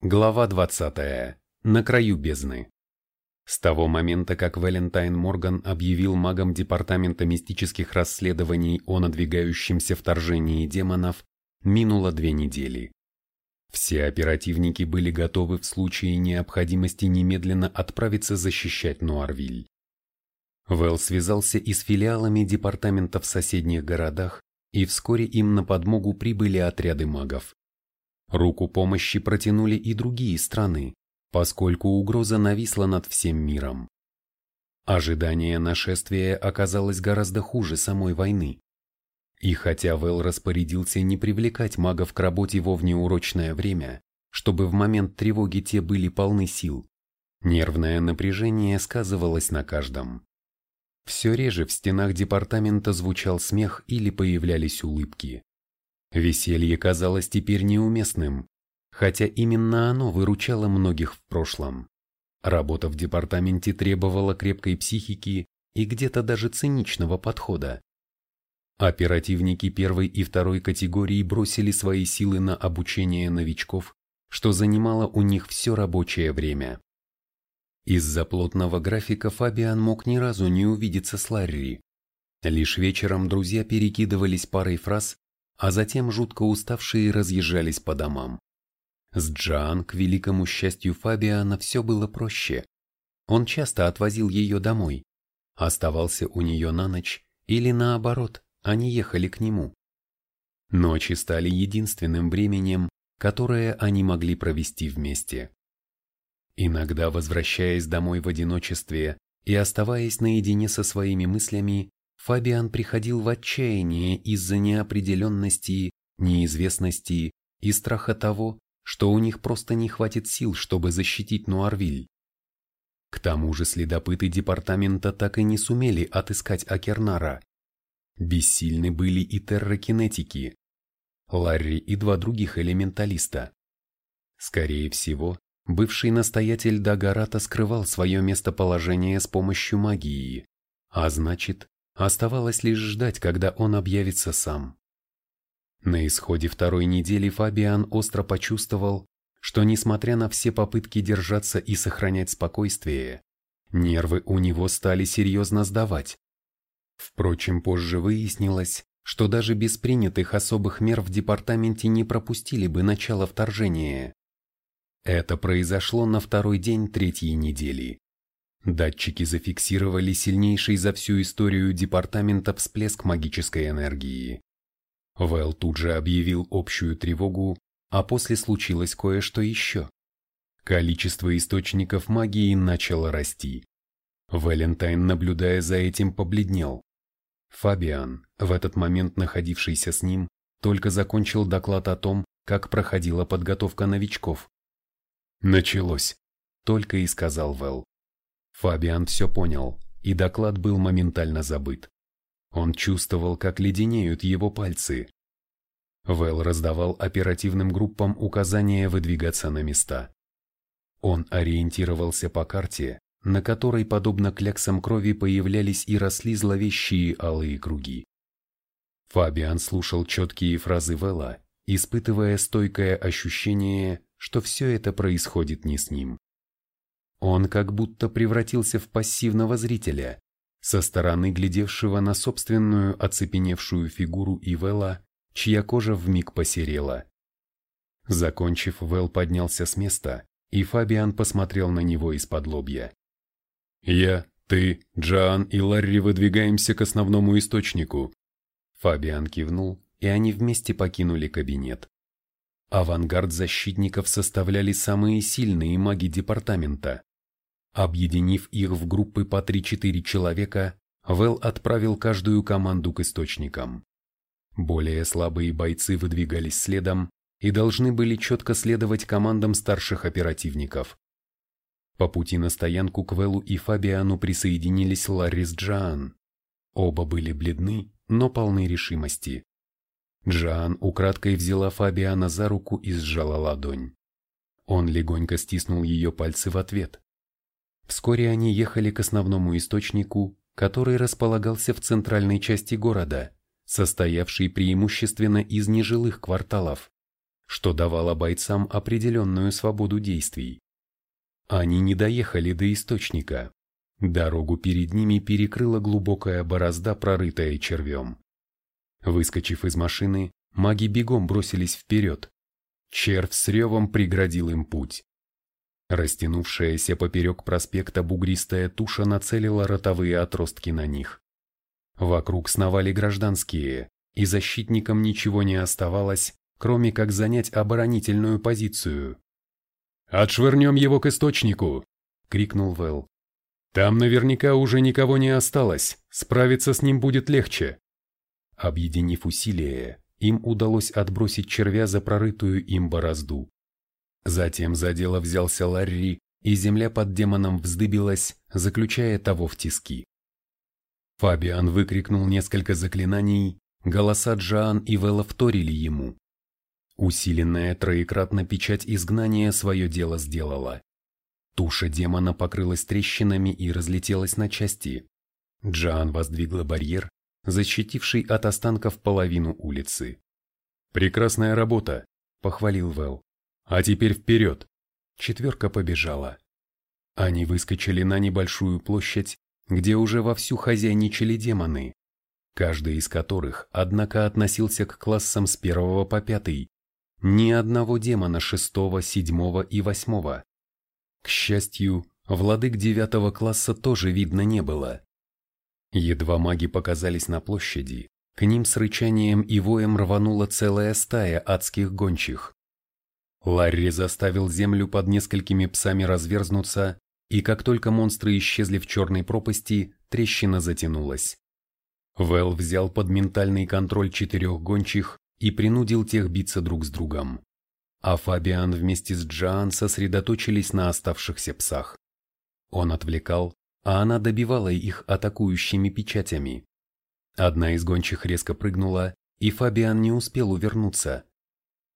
Глава 20. На краю бездны. С того момента, как Валентайн Морган объявил магам Департамента мистических расследований о надвигающемся вторжении демонов, минуло две недели. Все оперативники были готовы в случае необходимости немедленно отправиться защищать Нуарвиль. Вэл связался и с филиалами департамента в соседних городах, и вскоре им на подмогу прибыли отряды магов. Руку помощи протянули и другие страны, поскольку угроза нависла над всем миром. Ожидание нашествия оказалось гораздо хуже самой войны. И хотя Вэл распорядился не привлекать магов к работе во внеурочное время, чтобы в момент тревоги те были полны сил, нервное напряжение сказывалось на каждом. Все реже в стенах департамента звучал смех или появлялись улыбки. Веселье казалось теперь неуместным, хотя именно оно выручало многих в прошлом. Работа в департаменте требовала крепкой психики и где-то даже циничного подхода. Оперативники первой и второй категории бросили свои силы на обучение новичков, что занимало у них все рабочее время. Из-за плотного графика Фабиан мог ни разу не увидеться с Ларри. Лишь вечером друзья перекидывались парой фраз а затем жутко уставшие разъезжались по домам. С Джан, к великому счастью Фабиана, все было проще. Он часто отвозил ее домой, оставался у нее на ночь или наоборот, они ехали к нему. Ночи стали единственным временем, которое они могли провести вместе. Иногда, возвращаясь домой в одиночестве и оставаясь наедине со своими мыслями, Фабиан приходил в отчаяние из-за неопределенности, неизвестности и страха того, что у них просто не хватит сил, чтобы защитить Нуарвиль. К тому же следопыты департамента так и не сумели отыскать Акернара. Бессильны были и террокинетики, Ларри и два других элементалиста. Скорее всего, бывший настоятель Дагарата скрывал свое местоположение с помощью магии, а значит, Оставалось лишь ждать, когда он объявится сам. На исходе второй недели Фабиан остро почувствовал, что несмотря на все попытки держаться и сохранять спокойствие, нервы у него стали серьезно сдавать. Впрочем, позже выяснилось, что даже без принятых особых мер в департаменте не пропустили бы начало вторжения. Это произошло на второй день третьей недели. Датчики зафиксировали сильнейший за всю историю департамента всплеск магической энергии. Вэл тут же объявил общую тревогу, а после случилось кое-что еще. Количество источников магии начало расти. Валентайн, наблюдая за этим, побледнел. Фабиан, в этот момент находившийся с ним, только закончил доклад о том, как проходила подготовка новичков. «Началось», — только и сказал Вэл. Фабиан все понял, и доклад был моментально забыт. Он чувствовал, как леденеют его пальцы. Вэл раздавал оперативным группам указания выдвигаться на места. Он ориентировался по карте, на которой, подобно кляксам крови, появлялись и росли зловещие алые круги. Фабиан слушал четкие фразы Вэлла, испытывая стойкое ощущение, что все это происходит не с ним. Он как будто превратился в пассивного зрителя, со стороны глядевшего на собственную оцепеневшую фигуру Ивела, чья кожа вмиг посерела. Закончив, Вэл поднялся с места, и Фабиан посмотрел на него из-под лобья. «Я, ты, Джоан и Ларри выдвигаемся к основному источнику». Фабиан кивнул, и они вместе покинули кабинет. Авангард защитников составляли самые сильные маги департамента. Объединив их в группы по 3-4 человека, Вэл отправил каждую команду к источникам. Более слабые бойцы выдвигались следом и должны были четко следовать командам старших оперативников. По пути на стоянку к Вэлу и Фабиану присоединились Ларри с Джоан. Оба были бледны, но полны решимости. Джоан украдкой взяла Фабиана за руку и сжала ладонь. Он легонько стиснул ее пальцы в ответ. Вскоре они ехали к основному источнику, который располагался в центральной части города, состоявший преимущественно из нежилых кварталов. что давало бойцам определенную свободу действий. Они не доехали до источника. Дорогу перед ними перекрыла глубокая борозда, прорытая червем. Выскочив из машины, маги бегом бросились вперед. Червь с ревом преградил им путь. Растянувшаяся поперек проспекта бугристая туша нацелила ротовые отростки на них. Вокруг сновали гражданские, и защитникам ничего не оставалось, кроме как занять оборонительную позицию. «Отшвырнем его к источнику!» — крикнул Вэл. «Там наверняка уже никого не осталось, справиться с ним будет легче». Объединив усилия, им удалось отбросить червя за прорытую им борозду. Затем за дело взялся Ларри, и земля под демоном вздыбилась, заключая того в тиски. Фабиан выкрикнул несколько заклинаний, голоса Джоан и Вэлла вторили ему. Усиленная троекратно печать изгнания свое дело сделала. Туша демона покрылась трещинами и разлетелась на части. Джоан воздвигла барьер, защитивший от останков половину улицы. «Прекрасная работа», — похвалил Вэл. А теперь вперед! Четверка побежала. Они выскочили на небольшую площадь, где уже вовсю хозяйничали демоны, каждый из которых, однако, относился к классам с первого по пятый. Ни одного демона шестого, седьмого и восьмого. К счастью, владык девятого класса тоже видно не было. Едва маги показались на площади, к ним с рычанием и воем рванула целая стая адских гончих. Ларри заставил землю под несколькими псами разверзнуться, и как только монстры исчезли в черной пропасти, трещина затянулась. Вэл взял под ментальный контроль четырех гончих и принудил тех биться друг с другом. А Фабиан вместе с Джоан сосредоточились на оставшихся псах. Он отвлекал, а она добивала их атакующими печатями. Одна из гончих резко прыгнула, и Фабиан не успел увернуться,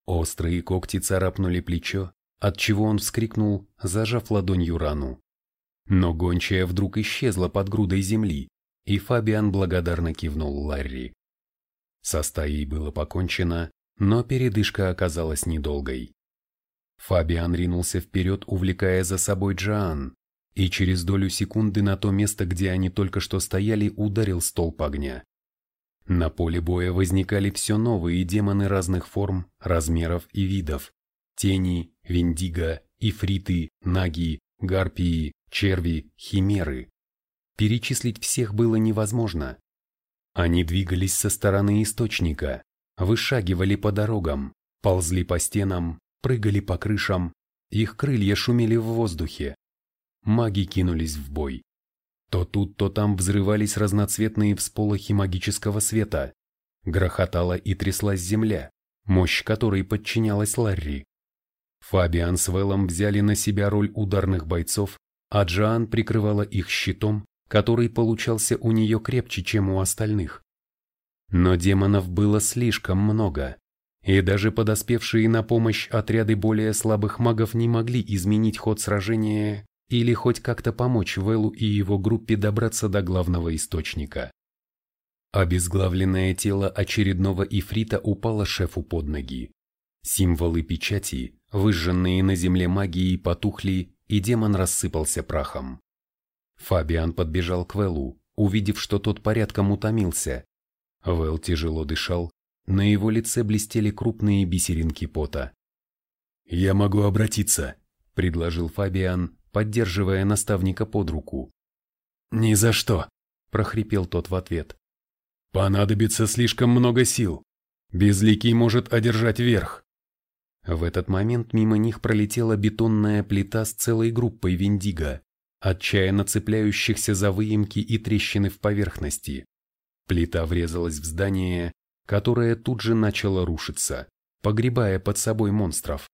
Острые когти царапнули плечо, отчего он вскрикнул, зажав ладонью рану. Но гончая вдруг исчезла под грудой земли, и Фабиан благодарно кивнул Ларри. Со стаей было покончено, но передышка оказалась недолгой. Фабиан ринулся вперед, увлекая за собой Джоан, и через долю секунды на то место, где они только что стояли, ударил столб огня. На поле боя возникали все новые демоны разных форм, размеров и видов. Тени, виндиго, ифриты, наги, гарпии, черви, химеры. Перечислить всех было невозможно. Они двигались со стороны источника, вышагивали по дорогам, ползли по стенам, прыгали по крышам, их крылья шумели в воздухе. Маги кинулись в бой. То тут, то там взрывались разноцветные всполохи магического света. Грохотала и тряслась земля, мощь которой подчинялась Ларри. Фабиан с Вэллом взяли на себя роль ударных бойцов, а Джоан прикрывала их щитом, который получался у нее крепче, чем у остальных. Но демонов было слишком много, и даже подоспевшие на помощь отряды более слабых магов не могли изменить ход сражения или хоть как-то помочь Вэллу и его группе добраться до главного источника. Обезглавленное тело очередного ифрита упало шефу под ноги. Символы печати, выжженные на земле магией, потухли, и демон рассыпался прахом. Фабиан подбежал к Вэллу, увидев, что тот порядком утомился. Вэлл тяжело дышал, на его лице блестели крупные бисеринки пота. «Я могу обратиться», — предложил Фабиан, поддерживая наставника под руку. «Ни за что!» – прохрипел тот в ответ. «Понадобится слишком много сил. Безликий может одержать верх». В этот момент мимо них пролетела бетонная плита с целой группой виндиго, отчаянно цепляющихся за выемки и трещины в поверхности. Плита врезалась в здание, которое тут же начало рушиться, погребая под собой монстров.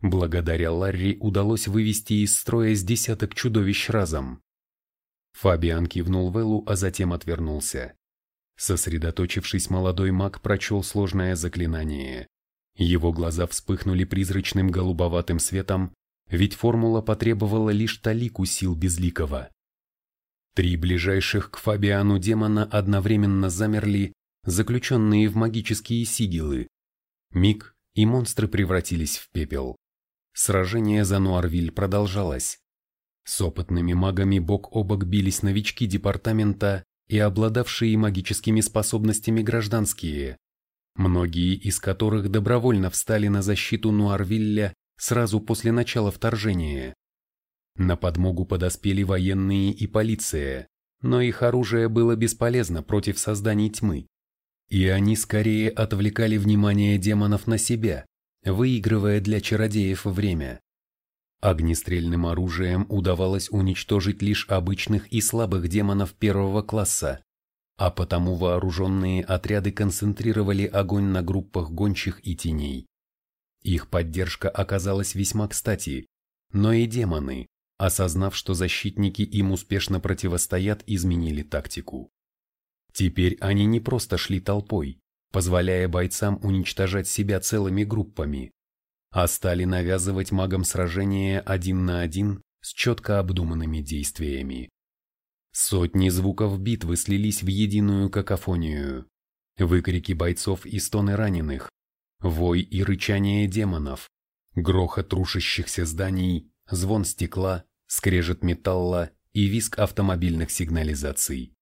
Благодаря Ларри удалось вывести из строя с десяток чудовищ разом. Фабиан кивнул Вэллу, а затем отвернулся. Сосредоточившись, молодой маг прочел сложное заклинание. Его глаза вспыхнули призрачным голубоватым светом, ведь формула потребовала лишь талику сил безликого. Три ближайших к Фабиану демона одновременно замерли, заключенные в магические сигилы. Миг, и монстры превратились в пепел. Сражение за Нуарвиль продолжалось. С опытными магами бок о бок бились новички департамента и обладавшие магическими способностями гражданские, многие из которых добровольно встали на защиту Нуарвилля сразу после начала вторжения. На подмогу подоспели военные и полиция, но их оружие было бесполезно против созданий тьмы, и они скорее отвлекали внимание демонов на себя, выигрывая для чародеев время. Огнестрельным оружием удавалось уничтожить лишь обычных и слабых демонов первого класса, а потому вооруженные отряды концентрировали огонь на группах гончих и теней. Их поддержка оказалась весьма кстати, но и демоны, осознав, что защитники им успешно противостоят, изменили тактику. Теперь они не просто шли толпой, позволяя бойцам уничтожать себя целыми группами, а стали навязывать магам сражения один на один с четко обдуманными действиями. Сотни звуков битвы слились в единую какофонию. Выкрики бойцов и стоны раненых, вой и рычание демонов, грохот рушащихся зданий, звон стекла, скрежет металла и визг автомобильных сигнализаций.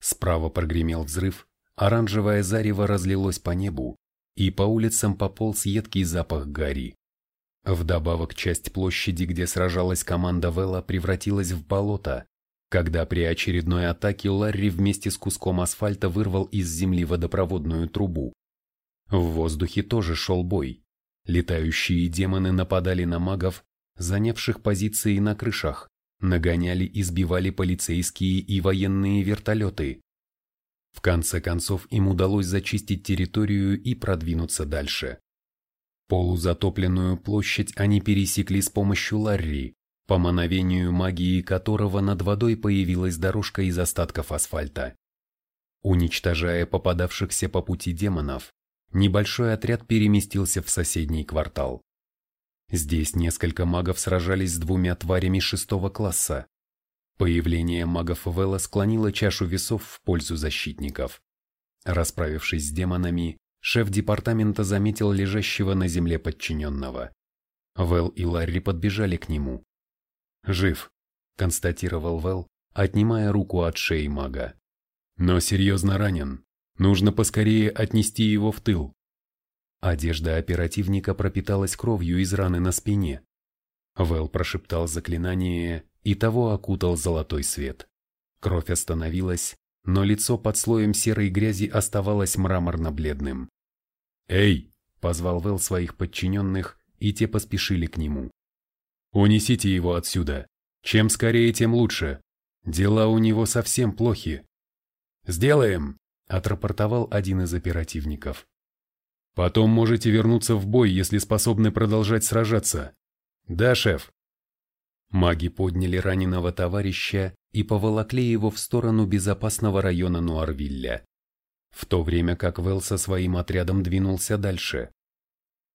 Справа прогремел взрыв, оранжевое зарево разлилось по небу, и по улицам пополз едкий запах гари. Вдобавок часть площади, где сражалась команда Вэлла, превратилась в болото, когда при очередной атаке Ларри вместе с куском асфальта вырвал из земли водопроводную трубу. В воздухе тоже шел бой. Летающие демоны нападали на магов, занявших позиции на крышах, нагоняли и сбивали полицейские и военные вертолеты. В конце концов им удалось зачистить территорию и продвинуться дальше. Полузатопленную площадь они пересекли с помощью Ларри, по мановению магии которого над водой появилась дорожка из остатков асфальта. Уничтожая попадавшихся по пути демонов, небольшой отряд переместился в соседний квартал. Здесь несколько магов сражались с двумя тварями шестого класса. Появление магов Вэлла склонило чашу весов в пользу защитников. Расправившись с демонами, шеф департамента заметил лежащего на земле подчиненного. Вэл и Ларри подбежали к нему. «Жив», — констатировал Вэл, отнимая руку от шеи мага. «Но серьезно ранен. Нужно поскорее отнести его в тыл». Одежда оперативника пропиталась кровью из раны на спине. Вэл прошептал заклинание, и того окутал золотой свет. Кровь остановилась, но лицо под слоем серой грязи оставалось мраморно-бледным. «Эй!» – позвал Вэл своих подчиненных, и те поспешили к нему. «Унесите его отсюда. Чем скорее, тем лучше. Дела у него совсем плохи». «Сделаем!» – отрапортовал один из оперативников. Потом можете вернуться в бой, если способны продолжать сражаться. Да, шеф. Маги подняли раненого товарища и поволокли его в сторону безопасного района Нуарвилля, в то время как Вэл со своим отрядом двинулся дальше.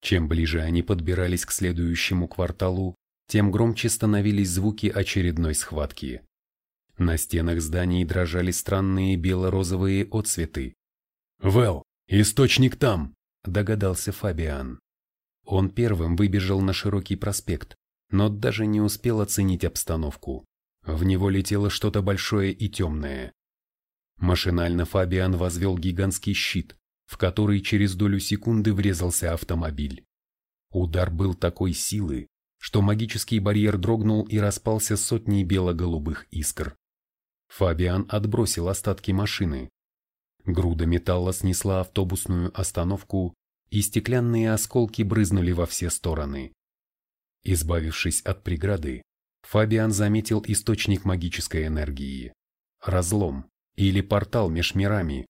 Чем ближе они подбирались к следующему кварталу, тем громче становились звуки очередной схватки. На стенах зданий дрожали странные бело-розовые отцветы. «Вэл, источник там!» догадался Фабиан. Он первым выбежал на широкий проспект, но даже не успел оценить обстановку. В него летело что-то большое и темное. Машинально Фабиан возвел гигантский щит, в который через долю секунды врезался автомобиль. Удар был такой силы, что магический барьер дрогнул и распался сотней бело-голубых искр. Фабиан отбросил остатки машины. Груда металла снесла автобусную остановку и стеклянные осколки брызнули во все стороны. Избавившись от преграды, Фабиан заметил источник магической энергии – разлом или портал меж мирами.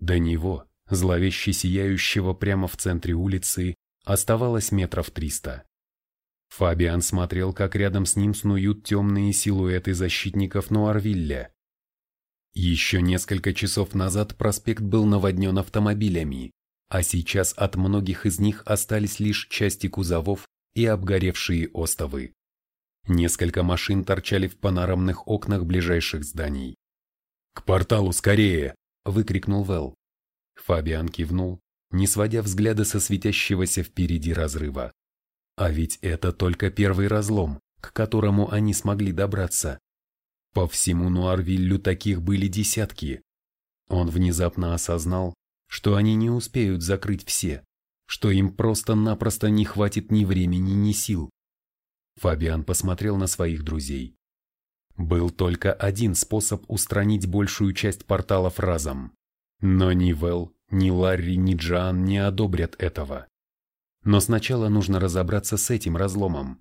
До него, зловеще сияющего прямо в центре улицы, оставалось метров триста. Фабиан смотрел, как рядом с ним снуют темные силуэты защитников Нуарвилля. Еще несколько часов назад проспект был наводнен автомобилями, а сейчас от многих из них остались лишь части кузовов и обгоревшие остовы. Несколько машин торчали в панорамных окнах ближайших зданий. «К порталу скорее!» – выкрикнул Вэл. Фабиан кивнул, не сводя взгляда со светящегося впереди разрыва. А ведь это только первый разлом, к которому они смогли добраться. По всему Нуарвиллю таких были десятки. Он внезапно осознал, что они не успеют закрыть все, что им просто-напросто не хватит ни времени, ни сил. Фабиан посмотрел на своих друзей. Был только один способ устранить большую часть порталов разом. Но ни Вэл, ни Ларри, ни Джоан не одобрят этого. Но сначала нужно разобраться с этим разломом.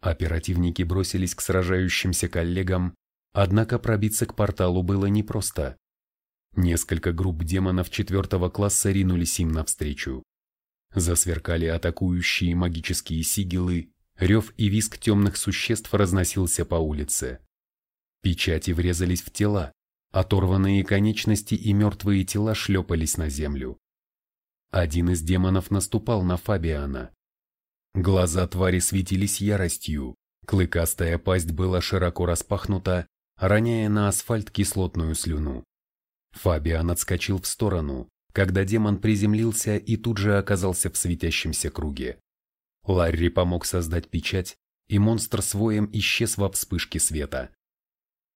Оперативники бросились к сражающимся коллегам, однако пробиться к порталу было непросто. Несколько групп демонов четвертого класса ринулись им навстречу. Засверкали атакующие магические сигилы, рев и визг темных существ разносился по улице. Печати врезались в тела, оторванные конечности и мертвые тела шлепались на землю. Один из демонов наступал на Фабиана. Глаза твари светились яростью, клыкастая пасть была широко распахнута, роняя на асфальт кислотную слюну. Фабиан отскочил в сторону, когда демон приземлился и тут же оказался в светящемся круге. Ларри помог создать печать, и монстр своем исчез во вспышке света.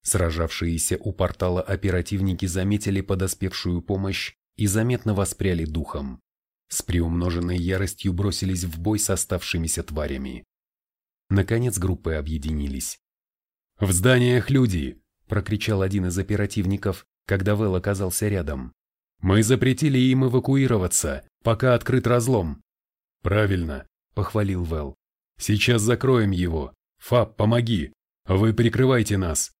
Сражавшиеся у портала оперативники заметили подоспевшую помощь и заметно воспряли духом. С приумноженной яростью бросились в бой с оставшимися тварями. Наконец группы объединились. «В зданиях люди!» – прокричал один из оперативников, когда Вэл оказался рядом. «Мы запретили им эвакуироваться, пока открыт разлом». «Правильно», – похвалил Вэл. «Сейчас закроем его. Фаб, помоги. Вы прикрывайте нас».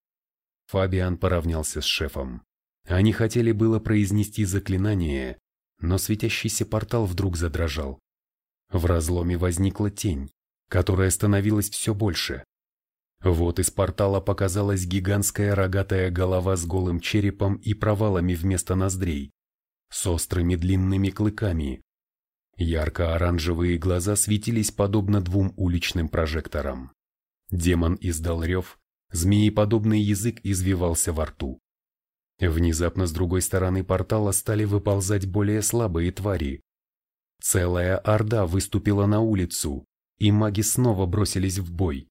Фабиан поравнялся с шефом. Они хотели было произнести заклинание, но светящийся портал вдруг задрожал. В разломе возникла тень, которая становилась все больше. Вот из портала показалась гигантская рогатая голова с голым черепом и провалами вместо ноздрей, с острыми длинными клыками. Ярко-оранжевые глаза светились подобно двум уличным прожекторам. Демон издал рев, змееподобный язык извивался во рту. Внезапно с другой стороны портала стали выползать более слабые твари. Целая орда выступила на улицу, и маги снова бросились в бой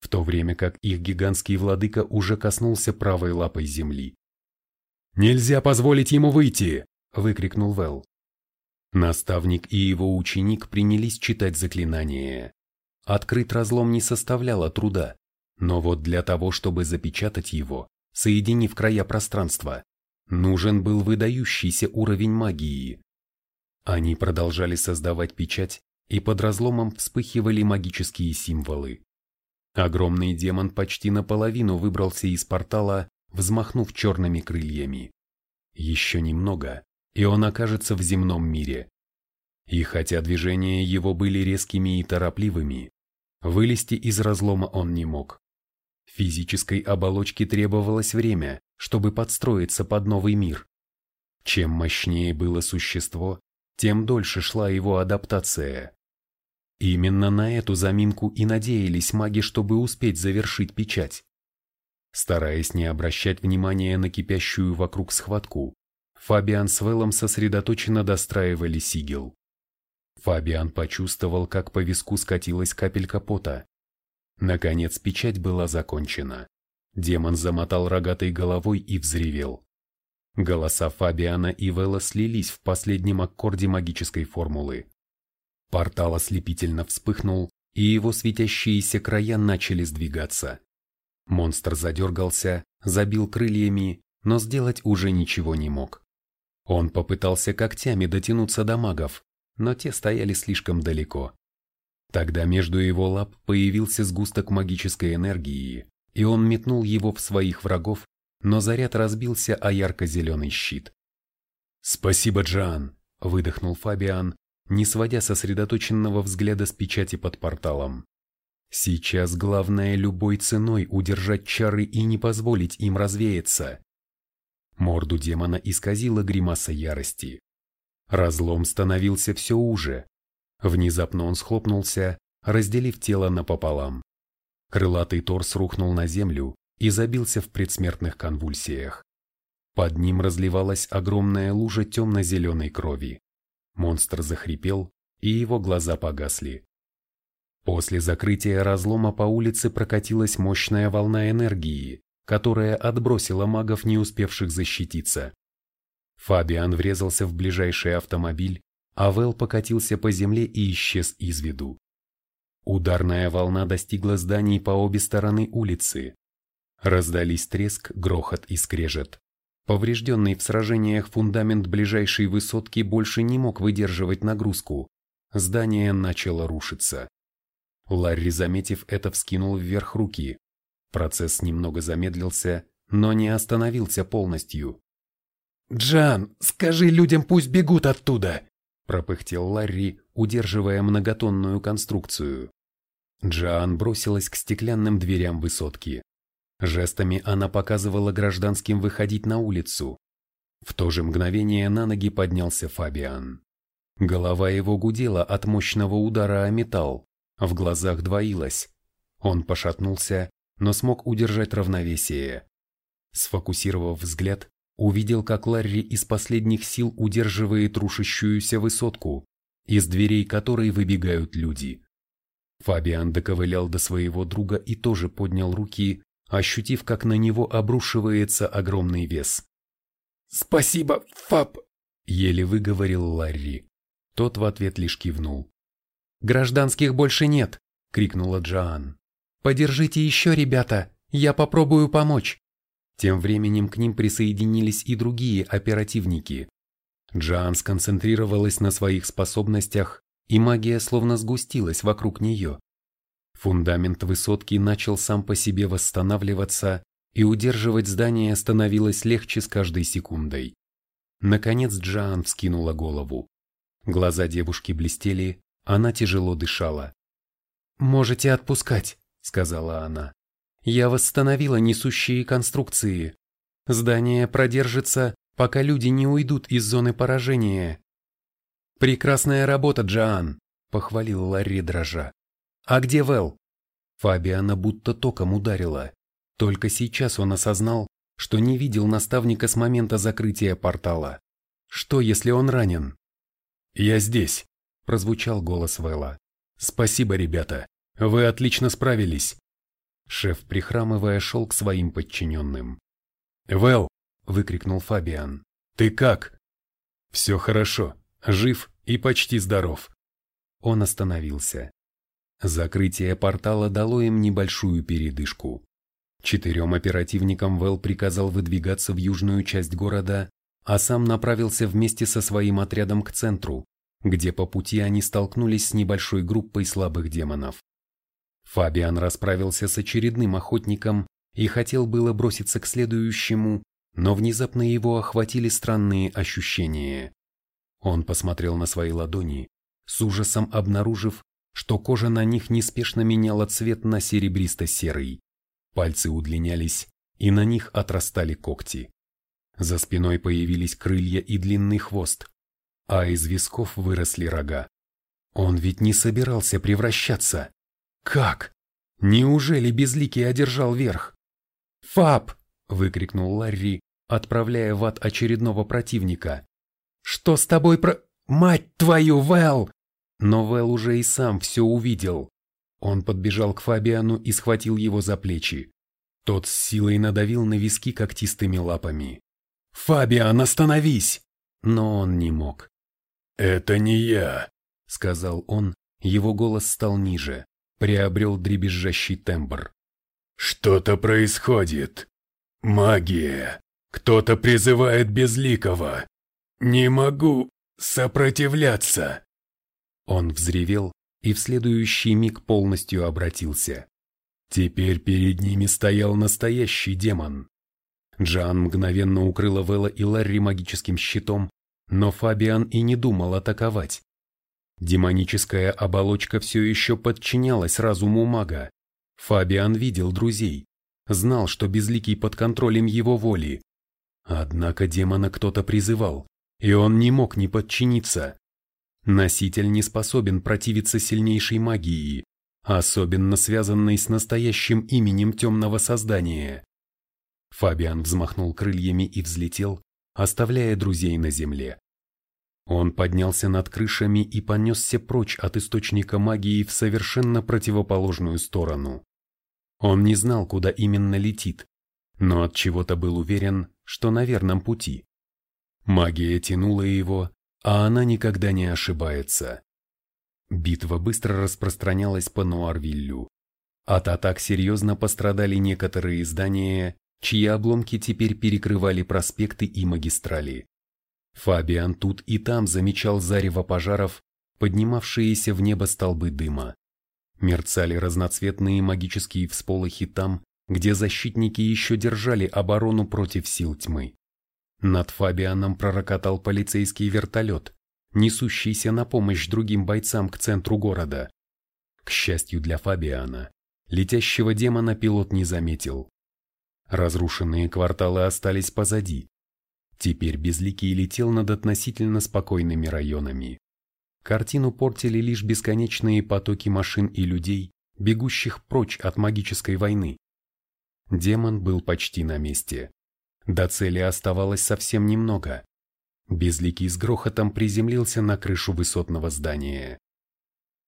в то время как их гигантский владыка уже коснулся правой лапой земли. «Нельзя позволить ему выйти!» – выкрикнул Вэл. Наставник и его ученик принялись читать заклинание. Открыть разлом не составляло труда, но вот для того, чтобы запечатать его, соединив края пространства, нужен был выдающийся уровень магии. Они продолжали создавать печать, и под разломом вспыхивали магические символы. Огромный демон почти наполовину выбрался из портала, взмахнув черными крыльями. Еще немного, и он окажется в земном мире. И хотя движения его были резкими и торопливыми, вылезти из разлома он не мог. Физической оболочке требовалось время, чтобы подстроиться под новый мир. Чем мощнее было существо, тем дольше шла его адаптация. Именно на эту заминку и надеялись маги, чтобы успеть завершить печать. Стараясь не обращать внимания на кипящую вокруг схватку, Фабиан с Вэллом сосредоточенно достраивали сигил. Фабиан почувствовал, как по виску скатилась капелька пота. Наконец печать была закончена. Демон замотал рогатой головой и взревел. Голоса Фабиана и Вэлла слились в последнем аккорде магической формулы. Портал ослепительно вспыхнул, и его светящиеся края начали сдвигаться. Монстр задергался, забил крыльями, но сделать уже ничего не мог. Он попытался когтями дотянуться до магов, но те стояли слишком далеко. Тогда между его лап появился сгусток магической энергии, и он метнул его в своих врагов, но заряд разбился о ярко-зеленый щит. «Спасибо, Джан!» – выдохнул Фабиан, не сводя сосредоточенного взгляда с печати под порталом. Сейчас главное любой ценой удержать чары и не позволить им развеяться. Морду демона исказила гримаса ярости. Разлом становился все уже. Внезапно он схлопнулся, разделив тело напополам. Крылатый торс рухнул на землю и забился в предсмертных конвульсиях. Под ним разливалась огромная лужа темно-зеленой крови. Монстр захрипел, и его глаза погасли. После закрытия разлома по улице прокатилась мощная волна энергии, которая отбросила магов, не успевших защититься. Фабиан врезался в ближайший автомобиль, а Вэл покатился по земле и исчез из виду. Ударная волна достигла зданий по обе стороны улицы. Раздались треск, грохот и скрежет. Поврежденный в сражениях фундамент ближайшей высотки больше не мог выдерживать нагрузку. Здание начало рушиться. Ларри, заметив это, вскинул вверх руки. Процесс немного замедлился, но не остановился полностью. «Джан, скажи людям, пусть бегут оттуда!» пропыхтел Ларри, удерживая многотонную конструкцию. Джан бросилась к стеклянным дверям высотки. Жестами она показывала гражданским выходить на улицу. В то же мгновение на ноги поднялся Фабиан. Голова его гудела от мощного удара о металл, в глазах двоилась. Он пошатнулся, но смог удержать равновесие. Сфокусировав взгляд, увидел, как Ларри из последних сил удерживает рушащуюся высотку, из дверей которой выбегают люди. Фабиан доковылял до своего друга и тоже поднял руки, ощутив, как на него обрушивается огромный вес. «Спасибо, Фаб!» — еле выговорил Ларри. Тот в ответ лишь кивнул. «Гражданских больше нет!» — крикнула Джоан. «Подержите еще, ребята, я попробую помочь!» Тем временем к ним присоединились и другие оперативники. Джоан сконцентрировалась на своих способностях, и магия словно сгустилась вокруг нее. Фундамент высотки начал сам по себе восстанавливаться, и удерживать здание становилось легче с каждой секундой. Наконец Джоан вскинула голову. Глаза девушки блестели, она тяжело дышала. «Можете отпускать», — сказала она. «Я восстановила несущие конструкции. Здание продержится, пока люди не уйдут из зоны поражения». «Прекрасная работа, Джоан», — похвалил Ларри дрожа. «А где Вэл?» Фабиана будто током ударила. Только сейчас он осознал, что не видел наставника с момента закрытия портала. Что, если он ранен? «Я здесь», — прозвучал голос Вэлла. «Спасибо, ребята. Вы отлично справились». Шеф, прихрамывая, шел к своим подчиненным. «Вэл!» — выкрикнул Фабиан. «Ты как?» «Все хорошо. Жив и почти здоров». Он остановился. Закрытие портала дало им небольшую передышку. Четырем оперативникам Вэл приказал выдвигаться в южную часть города, а сам направился вместе со своим отрядом к центру, где по пути они столкнулись с небольшой группой слабых демонов. Фабиан расправился с очередным охотником и хотел было броситься к следующему, но внезапно его охватили странные ощущения. Он посмотрел на свои ладони, с ужасом обнаружив, что кожа на них неспешно меняла цвет на серебристо-серый. Пальцы удлинялись, и на них отрастали когти. За спиной появились крылья и длинный хвост, а из висков выросли рога. Он ведь не собирался превращаться. Как? Неужели Безликий одержал верх? «Фаб!» – выкрикнул Ларри, отправляя в ад очередного противника. «Что с тобой про... Мать твою, Вэл!» Но Вэл уже и сам все увидел. Он подбежал к Фабиану и схватил его за плечи. Тот с силой надавил на виски когтистыми лапами. «Фабиан, остановись!» Но он не мог. «Это не я», — сказал он, его голос стал ниже, приобрел дребезжащий тембр. «Что-то происходит. Магия. Кто-то призывает Безликого. Не могу сопротивляться». Он взревел и в следующий миг полностью обратился. Теперь перед ними стоял настоящий демон. Джан мгновенно укрыла Вэлла и Ларри магическим щитом, но Фабиан и не думал атаковать. Демоническая оболочка все еще подчинялась разуму мага. Фабиан видел друзей, знал, что Безликий под контролем его воли. Однако демона кто-то призывал, и он не мог не подчиниться. Носитель не способен противиться сильнейшей магии, особенно связанной с настоящим именем темного создания. Фабиан взмахнул крыльями и взлетел, оставляя друзей на земле. Он поднялся над крышами и понесся прочь от источника магии в совершенно противоположную сторону. Он не знал, куда именно летит, но от чего-то был уверен, что на верном пути. Магия тянула его, а она никогда не ошибается. Битва быстро распространялась по Нуарвиллю. От атак серьезно пострадали некоторые здания, чьи обломки теперь перекрывали проспекты и магистрали. Фабиан тут и там замечал зарево пожаров, поднимавшиеся в небо столбы дыма. Мерцали разноцветные магические всполохи там, где защитники еще держали оборону против сил тьмы. Над Фабианом пророкотал полицейский вертолет, несущийся на помощь другим бойцам к центру города. К счастью для Фабиана, летящего демона пилот не заметил. Разрушенные кварталы остались позади, Теперь Безликий летел над относительно спокойными районами. Картину портили лишь бесконечные потоки машин и людей, бегущих прочь от магической войны. Демон был почти на месте. До цели оставалось совсем немного. Безликий с грохотом приземлился на крышу высотного здания.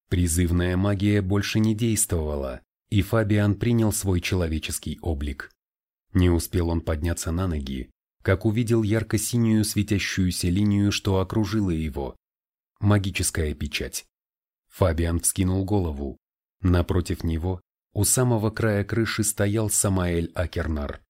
Призывная магия больше не действовала, и Фабиан принял свой человеческий облик. Не успел он подняться на ноги, как увидел ярко-синюю светящуюся линию, что окружила его. Магическая печать. Фабиан вскинул голову. Напротив него, у самого края крыши стоял Самаэль Акернар.